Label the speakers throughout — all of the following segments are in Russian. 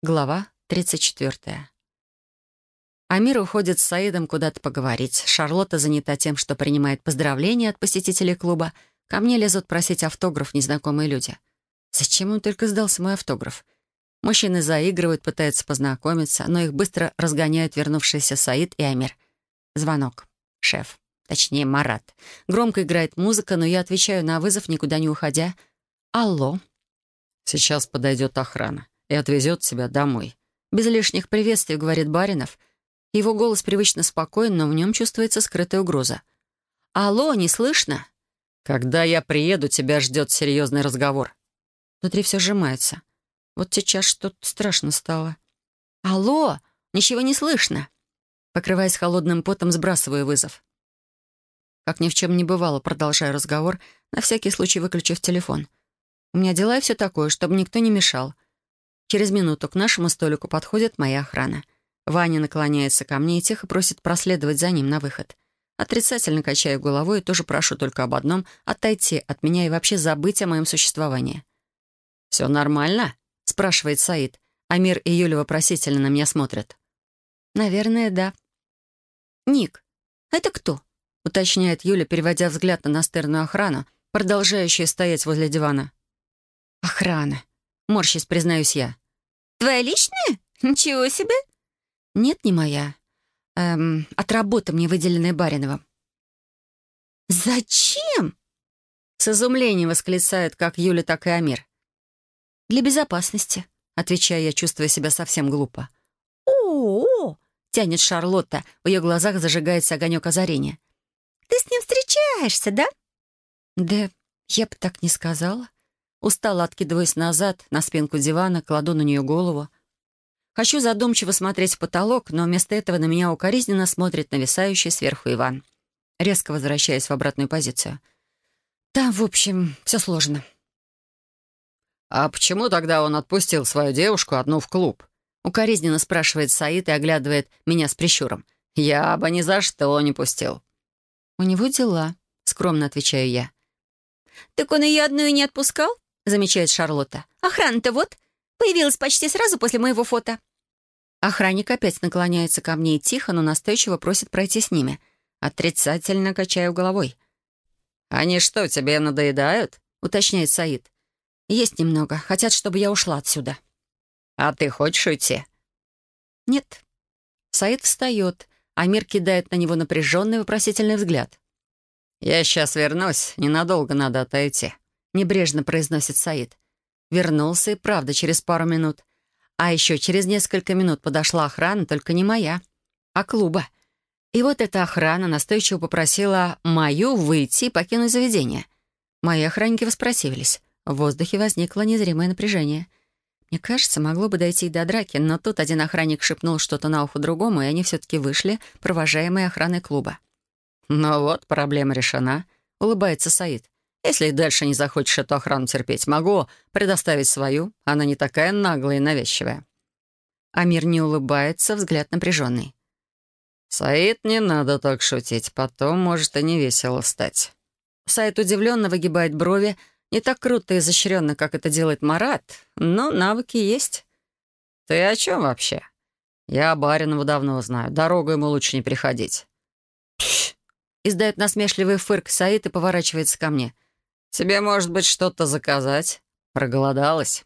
Speaker 1: Глава 34. Амир уходит с Саидом куда-то поговорить. Шарлотта занята тем, что принимает поздравления от посетителей клуба. Ко мне лезут просить автограф незнакомые люди. Зачем он только сдался мой автограф? Мужчины заигрывают, пытаются познакомиться, но их быстро разгоняют вернувшиеся Саид и Амир. Звонок. Шеф. Точнее, Марат. Громко играет музыка, но я отвечаю на вызов, никуда не уходя. «Алло».
Speaker 2: «Сейчас подойдет охрана и отвезет тебя домой».
Speaker 1: Без лишних приветствий, говорит Баринов. Его голос привычно спокоен, но в нем чувствуется скрытая угроза. «Алло, не слышно?»
Speaker 2: «Когда я приеду, тебя ждет серьезный разговор».
Speaker 1: Внутри все сжимается. Вот сейчас что-то страшно стало. «Алло, ничего не слышно!» Покрываясь холодным потом, сбрасываю вызов. Как ни в чем не бывало, продолжаю разговор, на всякий случай выключив телефон. У меня дела и все такое, чтобы никто не мешал. Через минуту к нашему столику подходит моя охрана. Ваня наклоняется ко мне и тихо просит проследовать за ним на выход. Отрицательно качаю головой и тоже прошу только об одном — отойти от меня и вообще забыть о моем существовании.
Speaker 2: «Все нормально?» — спрашивает Саид. Амир и Юля вопросительно на меня смотрят.
Speaker 1: «Наверное, да». «Ник, это кто?» — уточняет Юля, переводя взгляд на настырную охрану, продолжающую стоять возле дивана. «Охрана. Морщись, признаюсь я.
Speaker 3: «Твоя личная? Ничего себе!»
Speaker 1: «Нет, не моя. Эм, от работы мне выделенная Бариновым».
Speaker 3: «Зачем?»
Speaker 1: С изумлением восклицают как Юля, так и Амир. «Для безопасности», — отвечаю я, чувствуя себя совсем глупо.
Speaker 3: «О-о-о!»
Speaker 1: — тянет Шарлотта. В ее глазах зажигается огонек озарения.
Speaker 3: «Ты с ним встречаешься, да?»
Speaker 1: «Да я бы так не сказала». Устало откидываясь назад, на спинку дивана, кладу на нее голову. Хочу задумчиво смотреть в потолок, но вместо этого на меня укоризненно смотрит нависающий сверху Иван. Резко возвращаясь в обратную позицию. Там, в общем, все сложно.
Speaker 2: «А почему тогда он отпустил свою девушку одну в клуб?»
Speaker 1: Укоризненно спрашивает Саид и оглядывает меня с прищуром.
Speaker 2: «Я бы ни за что не пустил».
Speaker 1: «У него дела», — скромно отвечаю я.
Speaker 3: «Так он ее одну и не отпускал?»
Speaker 1: Замечает Шарлотта.
Speaker 3: «Охрана-то вот, появилась почти сразу после моего фото».
Speaker 1: Охранник опять наклоняется ко мне и тихо, но настойчиво просит пройти с ними. Отрицательно качаю головой.
Speaker 2: «Они что, тебе надоедают?»
Speaker 1: — уточняет Саид. «Есть немного. Хотят, чтобы я ушла отсюда».
Speaker 2: «А ты хочешь уйти?»
Speaker 1: «Нет». Саид встает, а Мир кидает на него напряженный вопросительный взгляд.
Speaker 2: «Я сейчас вернусь. Ненадолго надо отойти».
Speaker 1: — небрежно произносит Саид. Вернулся и правда через пару минут. А еще через несколько минут подошла охрана, только не моя, а клуба. И вот эта охрана настойчиво попросила мою выйти и покинуть заведение. Мои охранники воспротивились. В воздухе возникло незримое напряжение. Мне кажется, могло бы дойти и до драки, но тут один охранник шепнул что-то на ухо другому, и они все-таки вышли, провожаемые охраной клуба.
Speaker 2: «Ну вот, проблема решена», — улыбается Саид. Если и дальше не захочешь эту охрану терпеть, могу предоставить свою. Она не такая наглая и навязчивая».
Speaker 1: Амир не улыбается, взгляд напряженный.
Speaker 2: «Саид, не надо так шутить, потом может и не весело стать».
Speaker 1: Саид удивленно выгибает брови, не так круто и изощренно, как это делает Марат, но навыки есть.
Speaker 2: «Ты о чем вообще? Я Баринова давно знаю, дорогу ему лучше не приходить».
Speaker 1: Издает насмешливый фырк Саид и поворачивается ко мне —
Speaker 2: «Тебе, может быть, что-то заказать? Проголодалась?»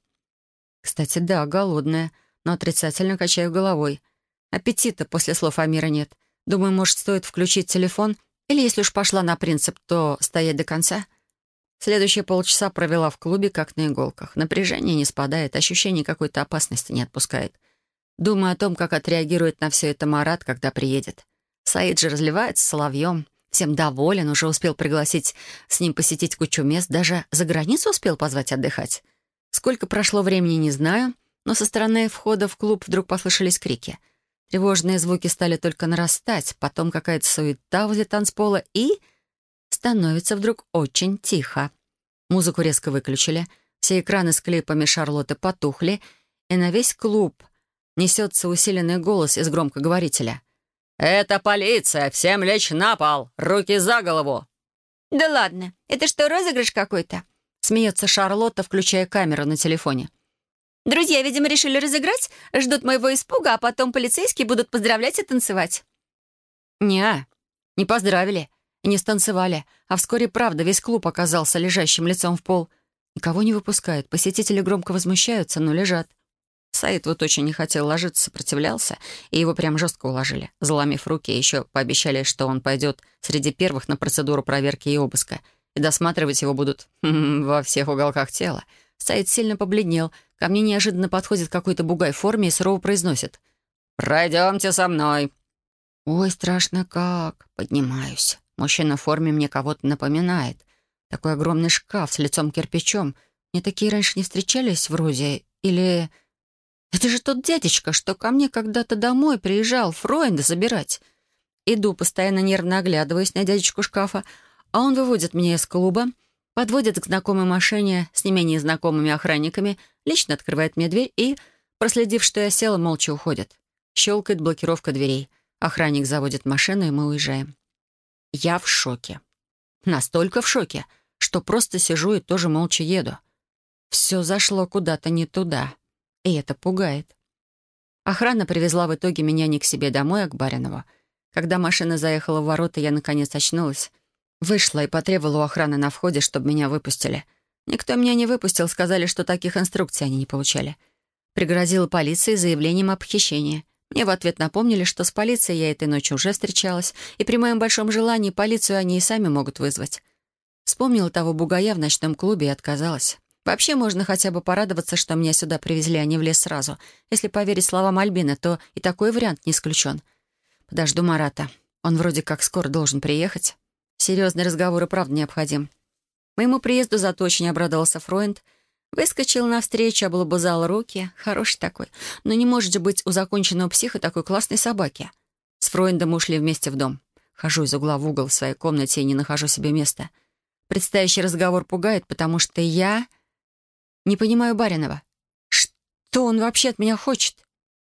Speaker 1: «Кстати, да, голодная, но отрицательно качаю головой. Аппетита после слов Амира нет. Думаю, может, стоит включить телефон? Или, если уж пошла на принцип, то стоять до конца?» Следующие полчаса провела в клубе, как на иголках. Напряжение не спадает, ощущение какой-то опасности не отпускает. Думаю о том, как отреагирует на все это Марат, когда приедет. Саид же разливается соловьем, Всем доволен, уже успел пригласить с ним посетить кучу мест, даже за границу успел позвать отдыхать. Сколько прошло времени, не знаю, но со стороны входа в клуб вдруг послышались крики. Тревожные звуки стали только нарастать, потом какая-то суета возле танцпола и... Становится вдруг очень тихо. Музыку резко выключили, все экраны с клипами Шарлотты потухли, и на весь клуб несется усиленный голос из громкоговорителя —
Speaker 2: «Это полиция! Всем лечь на пол! Руки за голову!»
Speaker 3: «Да ладно! Это что, розыгрыш какой-то?»
Speaker 1: Смеется Шарлотта, включая камеру на телефоне.
Speaker 3: Друзья, видимо, решили разыграть, ждут моего испуга, а потом полицейские будут поздравлять и танцевать.
Speaker 1: Не, не поздравили не станцевали, а вскоре, правда, весь клуб оказался лежащим лицом в пол. Никого не выпускают, посетители громко возмущаются, но лежат. Саид вот очень не хотел ложиться, сопротивлялся, и его прям жестко уложили, заломив руки, еще пообещали, что он пойдет среди первых на процедуру проверки и обыска, и досматривать его будут во всех уголках тела. Саид сильно побледнел, ко мне неожиданно подходит какой-то бугай в форме и сурово произносит «Пройдемте со мной». Ой, страшно как. Поднимаюсь. Мужчина в форме мне кого-то напоминает. Такой огромный шкаф с лицом кирпичом. Мне такие раньше не встречались вроде. Или... Это же тот дядечка, что ко мне когда-то домой приезжал Фройнда забирать. Иду, постоянно нервно оглядываясь на дядечку шкафа, а он выводит меня из клуба, подводит к знакомой машине с не менее знакомыми охранниками, лично открывает мне дверь и, проследив, что я села, молча уходит. Щелкает блокировка дверей — Охранник заводит машину, и мы уезжаем. Я в шоке. Настолько в шоке, что просто сижу и тоже молча еду. Все зашло куда-то не туда. И это пугает. Охрана привезла в итоге меня не к себе домой, а к Баринову. Когда машина заехала в ворота, я наконец очнулась. Вышла и потребовала у охраны на входе, чтобы меня выпустили. Никто меня не выпустил, сказали, что таких инструкций они не получали. Пригрозила полиции заявлением о похищении. Мне в ответ напомнили, что с полицией я этой ночью уже встречалась, и при моем большом желании полицию они и сами могут вызвать. Вспомнила того бугая в ночном клубе и отказалась. Вообще можно хотя бы порадоваться, что меня сюда привезли, а не в лес сразу. Если поверить словам Альбины, то и такой вариант не исключен. Подожду Марата. Он вроде как скоро должен приехать. Серьезный разговор и правда необходим. Моему приезду зато очень обрадовался Фройнд — Выскочил навстречу, облобызал руки. Хороший такой. Но не может же быть у законченного психа такой классной собаки. С Фройндом ушли вместе в дом. Хожу из угла в угол в своей комнате и не нахожу себе места. Предстоящий разговор пугает, потому что я не понимаю Баринова. Что он вообще от меня хочет?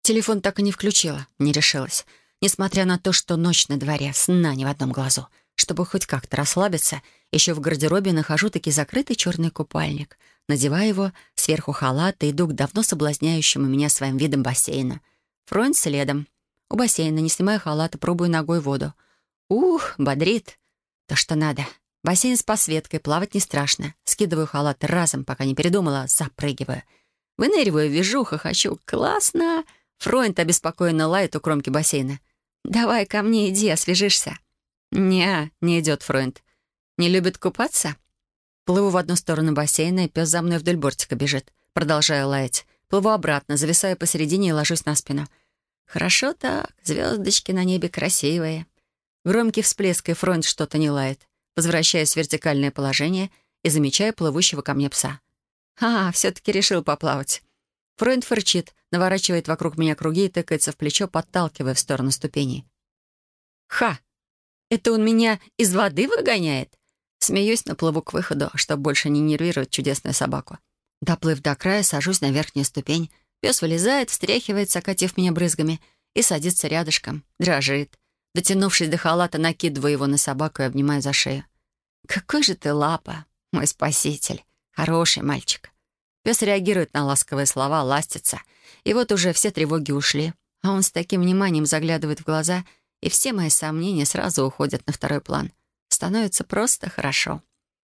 Speaker 1: Телефон так и не включила, не решилась. Несмотря на то, что ночь на дворе, сна ни в одном глазу. Чтобы хоть как-то расслабиться, еще в гардеробе нахожу таки закрытый черный купальник — Надеваю его, сверху халат и иду к давно соблазняющему меня своим видом бассейна. Фронт следом. У бассейна, не снимая халата, пробую ногой воду. Ух, бодрит. То, что надо. Бассейн с посветкой, плавать не страшно. Скидываю халат разом, пока не передумала, запрыгиваю. Выныриваю, вижу, хохочу. Классно! Фронт обеспокоенно лает у кромки бассейна. «Давай ко мне иди, освежишься». «Не, не идет Фройнд. Не любит купаться?» Плыву в одну сторону бассейна, и пес за мной вдоль бортика бежит. Продолжаю лаять. Плыву обратно, зависаю посередине и ложусь на спину. Хорошо так, звездочки на небе красивые. Громкий всплеск, и фронт что-то не лает. Возвращаюсь в вертикальное положение и замечаю плывущего ко мне пса. А, все-таки решил поплавать. Фройнд фырчит, наворачивает вокруг меня круги и тыкается в плечо, подталкивая в сторону ступеней. «Ха! Это он меня из воды выгоняет?» Смеюсь, но плыву к выходу, чтобы больше не нервировать чудесную собаку. Доплыв до края, сажусь на верхнюю ступень. Пес вылезает, встряхивается, окатив меня брызгами, и садится рядышком, дрожит. Дотянувшись до халата, накидываю его на собаку и обнимаю за шею. «Какой же ты лапа, мой спаситель! Хороший мальчик!» Пес реагирует на ласковые слова, ластится. И вот уже все тревоги ушли, а он с таким вниманием заглядывает в глаза, и все мои сомнения сразу уходят на второй план становится просто хорошо.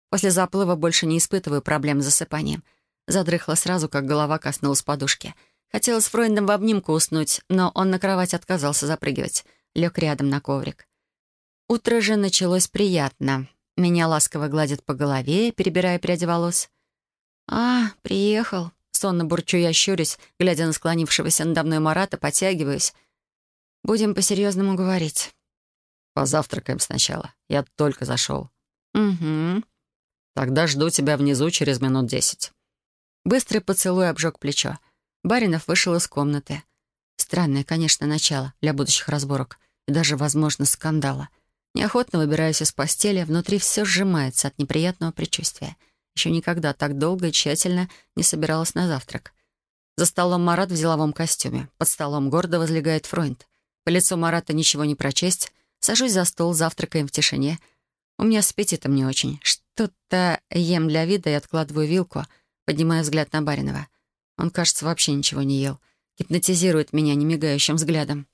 Speaker 1: После заплыва больше не испытываю проблем с засыпанием. Задрыхла сразу, как голова коснулась подушки. Хотела с Фройндом в обнимку уснуть, но он на кровать отказался запрыгивать. Лег рядом на коврик. Утро же началось приятно. Меня ласково гладят по голове, перебирая пряди волос. «А, приехал», — сонно бурчу я, щурюсь, глядя на склонившегося надо мной Марата, подтягиваюсь. «Будем по-серьезному говорить».
Speaker 2: Позавтракаем сначала. Я только зашел.
Speaker 1: Угу.
Speaker 2: Тогда жду тебя внизу через минут десять.
Speaker 1: Быстрый поцелуй обжег плечо. Баринов вышел из комнаты. Странное, конечно, начало для будущих разборок и даже, возможно, скандала. Неохотно выбираюсь из постели, внутри все сжимается от неприятного предчувствия. Еще никогда так долго и тщательно не собиралась на завтрак. За столом Марат в деловом костюме. Под столом гордо возлегает Фройнд. По лицу Марата ничего не прочесть, Сажусь за стол, завтракаем в тишине. У меня с аппетитом не очень. Что-то ем для вида и откладываю вилку, поднимая взгляд на Баринова. Он, кажется, вообще ничего не ел. Гипнотизирует меня немигающим взглядом.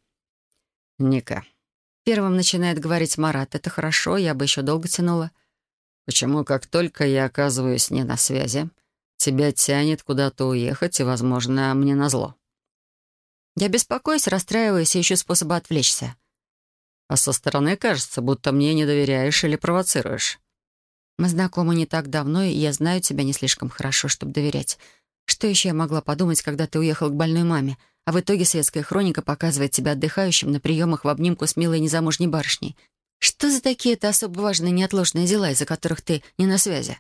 Speaker 2: «Ника».
Speaker 1: Первым начинает говорить Марат. «Это хорошо, я бы еще долго тянула».
Speaker 2: «Почему, как только я оказываюсь не на связи, тебя тянет куда-то уехать и, возможно, мне назло?»
Speaker 1: Я беспокоюсь, расстраиваюсь и ищу способы отвлечься.
Speaker 2: А со стороны кажется, будто мне не доверяешь или провоцируешь.
Speaker 1: Мы знакомы не так давно, и я знаю тебя не слишком хорошо, чтобы доверять. Что еще я могла подумать, когда ты уехал к больной маме, а в итоге светская хроника показывает тебя отдыхающим на приемах в обнимку с милой незамужней барышней? Что за такие-то особо важные неотложные дела, из-за которых ты не на связи?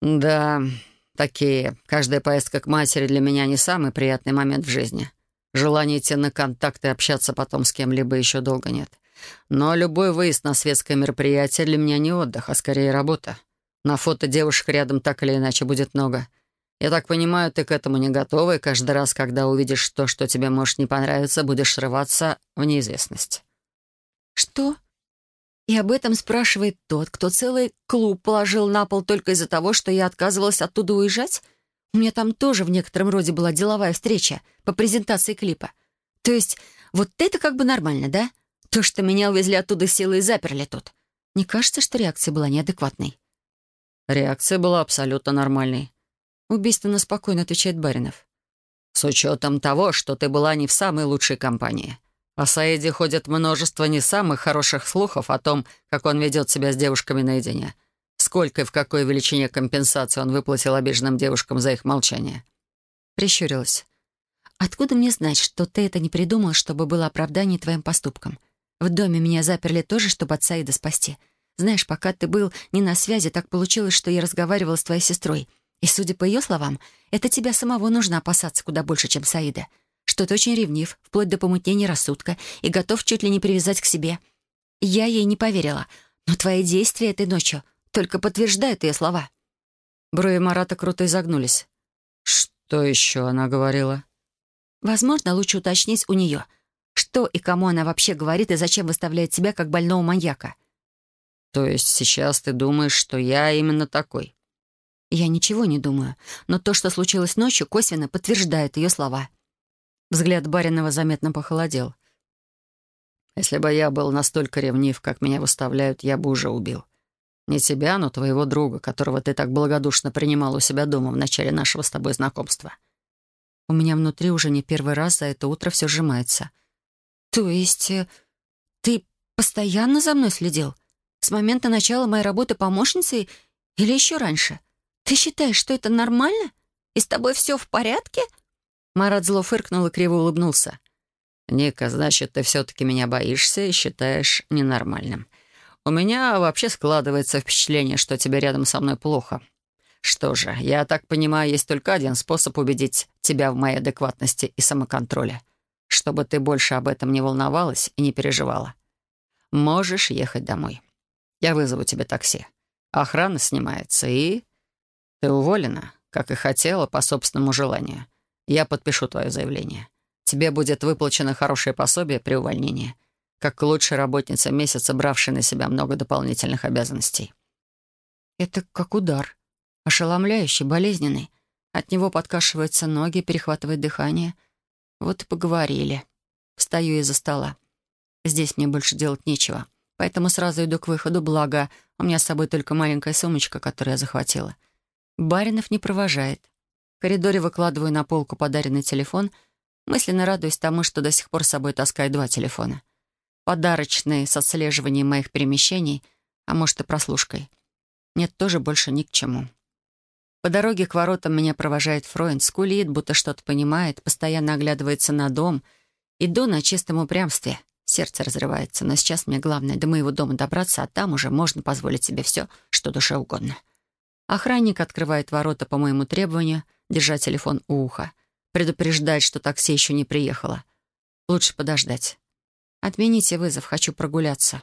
Speaker 2: Да, такие. Каждая поездка к матери для меня не самый приятный момент в жизни. Желания идти на контакт и общаться потом с кем-либо еще долго нет. Но любой выезд на светское мероприятие для меня не отдых, а скорее работа. На фото девушек рядом так или иначе будет много — я так понимаю, ты к этому не готова, и каждый раз, когда увидишь то, что тебе может не понравиться, будешь срываться в неизвестность».
Speaker 1: «Что?» И об этом спрашивает тот, кто целый клуб положил на пол только из-за того, что я отказывалась оттуда уезжать? У меня там тоже в некотором роде была деловая встреча по презентации клипа. То есть вот это как бы нормально, да? То, что меня увезли оттуда силой и заперли тут. Не кажется, что реакция была неадекватной?
Speaker 2: Реакция была абсолютно нормальной.
Speaker 1: Убийственно спокойно отвечает Баринов.
Speaker 2: «С учетом того, что ты была не в самой лучшей компании. О Саиде ходит множество не самых хороших слухов о том, как он ведет себя с девушками наедине. Сколько и в какой величине компенсации он выплатил обиженным девушкам за их молчание?»
Speaker 1: Прищурилась. «Откуда мне знать, что ты это не придумал, чтобы было оправдание твоим поступкам? В доме меня заперли тоже, чтобы от Саида спасти. Знаешь, пока ты был не на связи, так получилось, что я разговаривала с твоей сестрой — и, судя по ее словам, это тебя самого нужно опасаться куда больше, чем Саида. Что ты очень ревнив, вплоть до помутнения рассудка, и готов чуть ли не привязать к себе. Я ей не поверила, но твои действия этой ночью только подтверждают ее слова».
Speaker 2: Брови Марата круто изогнулись. «Что еще она говорила?»
Speaker 1: «Возможно, лучше уточнить у нее, что и кому она вообще говорит и зачем выставляет себя как больного маньяка».
Speaker 2: «То есть сейчас ты думаешь, что я именно такой?»
Speaker 1: Я ничего не думаю, но то, что случилось ночью, косвенно подтверждает ее слова. Взгляд Баринова заметно похолодел.
Speaker 2: «Если бы я был настолько ревнив, как меня выставляют, я бы уже убил. Не тебя, но твоего друга, которого ты так благодушно принимал у себя дома в начале нашего с тобой знакомства».
Speaker 1: У меня внутри уже не первый раз за это утро все сжимается. «То есть э, ты постоянно за мной следил? С момента начала моей работы помощницей или еще раньше?» «Ты считаешь, что это нормально? И с тобой все в порядке?»
Speaker 2: Марат зло фыркнул и криво улыбнулся. «Ника, значит, ты все-таки меня боишься и считаешь ненормальным. У меня вообще складывается впечатление, что тебе рядом со мной плохо. Что же, я так понимаю, есть только один способ убедить тебя в моей адекватности и самоконтроле, чтобы ты больше об этом не волновалась и не переживала. Можешь ехать домой. Я вызову тебе такси. Охрана снимается, и ты уволена, как и хотела, по собственному желанию. Я подпишу твое заявление. Тебе будет выплачено хорошее пособие при увольнении, как лучшей работнице месяца, бравшей на себя много дополнительных обязанностей».
Speaker 1: «Это как удар. Ошеломляющий, болезненный. От него подкашиваются ноги, перехватывает дыхание. Вот и поговорили. Встаю из-за стола. Здесь мне больше делать нечего, поэтому сразу иду к выходу, благо у меня с собой только маленькая сумочка, которую я захватила. Баринов не провожает. В коридоре выкладываю на полку подаренный телефон, мысленно радуюсь тому, что до сих пор с собой таскаю два телефона. Подарочный с отслеживанием моих перемещений, а может и прослушкой. Нет, тоже больше ни к чему. По дороге к воротам меня провожает Фройнд, скулит, будто что-то понимает, постоянно оглядывается на дом. Иду на чистом упрямстве. Сердце разрывается, но сейчас мне главное до моего дома добраться, а там уже можно позволить себе все, что душе угодно. Охранник открывает ворота по моему требованию, держа телефон у уха. Предупреждает, что такси еще не приехало. Лучше подождать. Отмените вызов, хочу прогуляться.